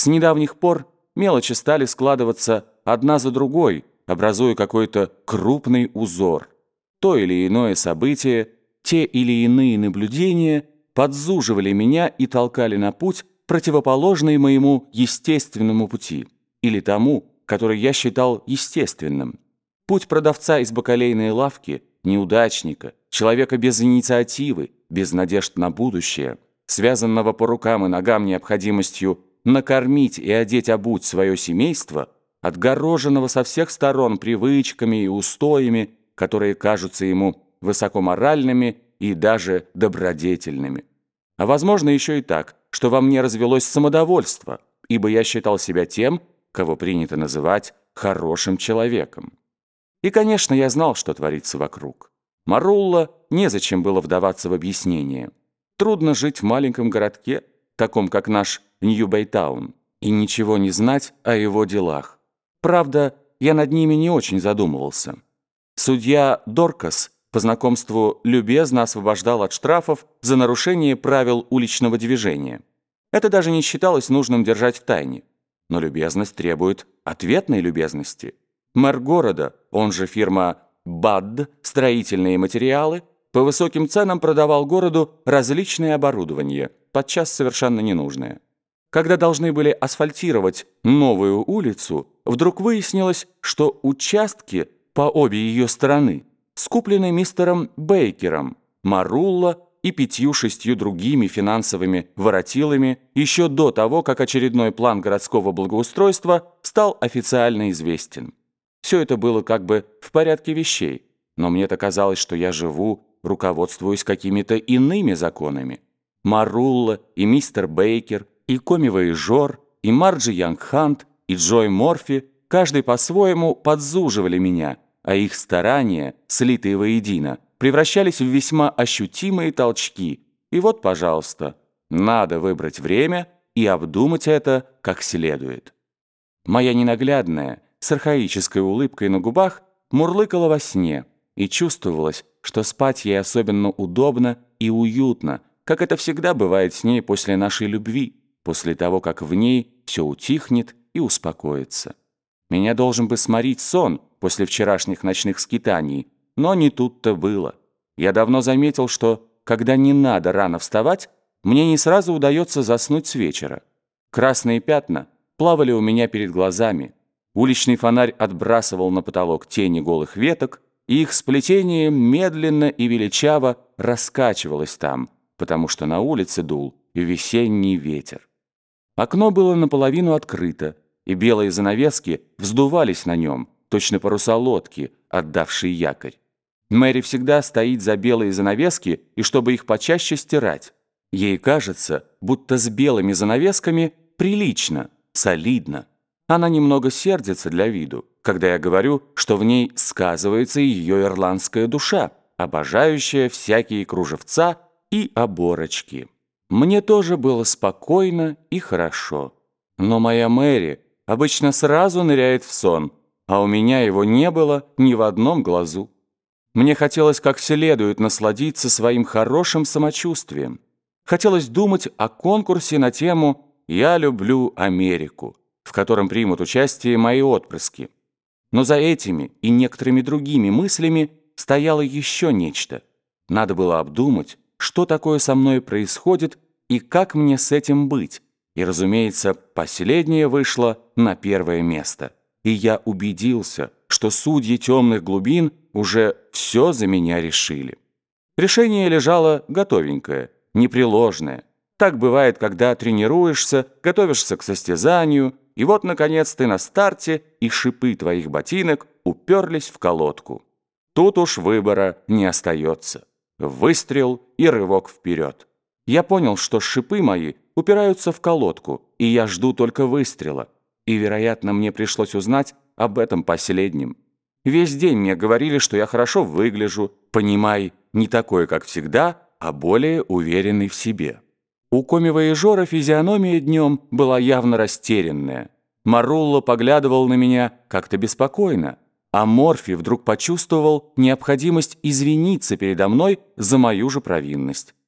С недавних пор мелочи стали складываться одна за другой, образуя какой-то крупный узор. То или иное событие, те или иные наблюдения подзуживали меня и толкали на путь, противоположный моему естественному пути, или тому, который я считал естественным. Путь продавца из бакалейной лавки, неудачника, человека без инициативы, без надежд на будущее, связанного по рукам и ногам необходимостью накормить и одеть обуть свое семейство, отгороженного со всех сторон привычками и устоями, которые кажутся ему высокоморальными и даже добродетельными. А возможно еще и так, что во мне развелось самодовольство, ибо я считал себя тем, кого принято называть хорошим человеком. И, конечно, я знал, что творится вокруг. Марулла незачем было вдаваться в объяснение. Трудно жить в маленьком городке, таком как наш Нью-Бэйтаун, и ничего не знать о его делах. Правда, я над ними не очень задумывался. Судья Доркас по знакомству любезно освобождал от штрафов за нарушение правил уличного движения. Это даже не считалось нужным держать в тайне. Но любезность требует ответной любезности. Мэр города, он же фирма «БАД» строительные материалы, по высоким ценам продавал городу различное оборудование, подчас совершенно ненужное. Когда должны были асфальтировать новую улицу, вдруг выяснилось, что участки по обе ее стороны скуплены мистером Бейкером, Марулло и пятью-шестью другими финансовыми воротилами еще до того, как очередной план городского благоустройства стал официально известен. Все это было как бы в порядке вещей, но мне-то казалось, что я живу, руководствуясь какими-то иными законами. Марулла и мистер Бейкер и Комива Жор, и Марджи Янгхант, и Джой Морфи, каждый по-своему подзуживали меня, а их старания, слитые воедино, превращались в весьма ощутимые толчки. И вот, пожалуйста, надо выбрать время и обдумать это как следует. Моя ненаглядная, с архаической улыбкой на губах, мурлыкала во сне, и чувствовалось, что спать ей особенно удобно и уютно, как это всегда бывает с ней после нашей любви после того, как в ней все утихнет и успокоится. Меня должен бы сморить сон после вчерашних ночных скитаний, но не тут-то было. Я давно заметил, что, когда не надо рано вставать, мне не сразу удается заснуть с вечера. Красные пятна плавали у меня перед глазами. Уличный фонарь отбрасывал на потолок тени голых веток, и их сплетение медленно и величаво раскачивалось там, потому что на улице дул весенний ветер. Окно было наполовину открыто, и белые занавески вздувались на нем, точно паруса лодки, отдавшие якорь. Мэри всегда стоит за белые занавески, и чтобы их почаще стирать. Ей кажется, будто с белыми занавесками прилично, солидно. Она немного сердится для виду, когда я говорю, что в ней сказывается ее ирландская душа, обожающая всякие кружевца и оборочки. Мне тоже было спокойно и хорошо. Но моя Мэри обычно сразу ныряет в сон, а у меня его не было ни в одном глазу. Мне хотелось как следует насладиться своим хорошим самочувствием. Хотелось думать о конкурсе на тему «Я люблю Америку», в котором примут участие мои отпрыски. Но за этими и некоторыми другими мыслями стояло еще нечто. Надо было обдумать, что такое со мной происходит и как мне с этим быть. И, разумеется, последнее вышло на первое место. И я убедился, что судьи темных глубин уже все за меня решили. Решение лежало готовенькое, непреложное. Так бывает, когда тренируешься, готовишься к состязанию, и вот, наконец, ты на старте, и шипы твоих ботинок уперлись в колодку. Тут уж выбора не остается. Выстрел и рывок вперед. Я понял, что шипы мои упираются в колодку, и я жду только выстрела. И, вероятно, мне пришлось узнать об этом последнем. Весь день мне говорили, что я хорошо выгляжу, понимай, не такой, как всегда, а более уверенный в себе. У Комива и Жора физиономия днем была явно растерянная. Марулло поглядывал на меня как-то беспокойно, а Морфи вдруг почувствовал необходимость извиниться передо мной за мою же провинность.